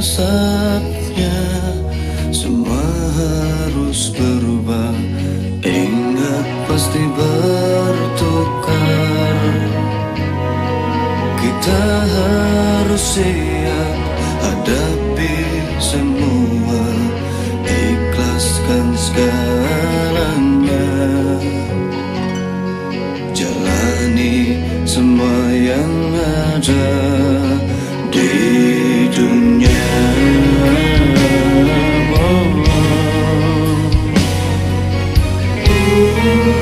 saatnya semua harus berubah Siap hadapi semua Ikhlaskan segalanya. Jalani semua yang ada saatnya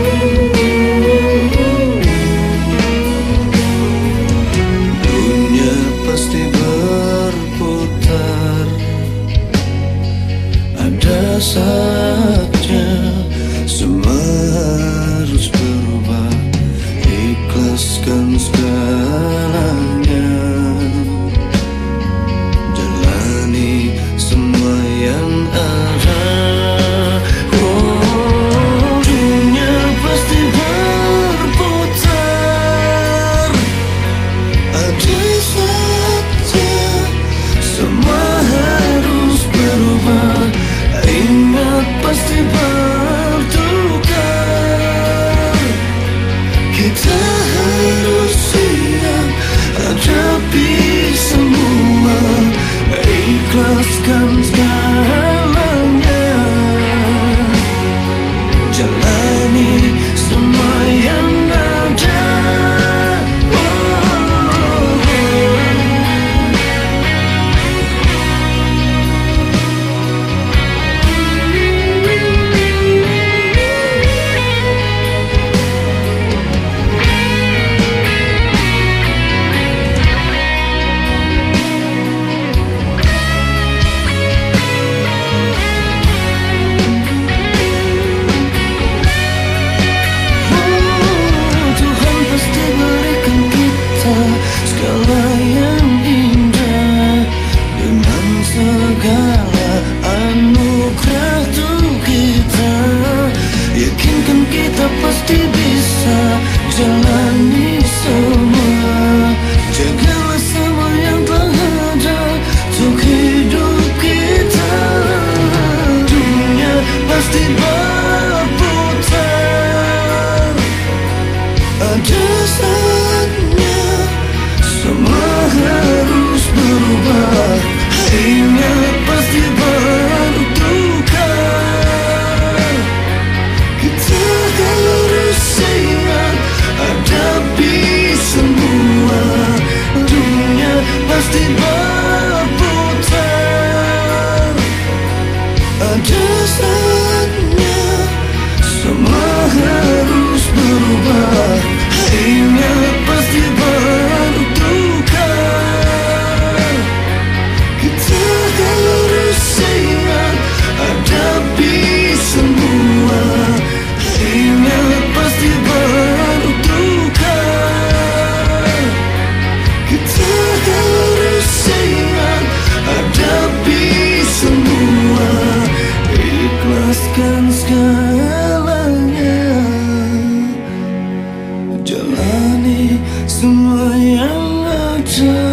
pasti bertukar. Kita harus siap hadapi semua. Ikhlaskan thirsty segalanya. Jalani semua yang ada.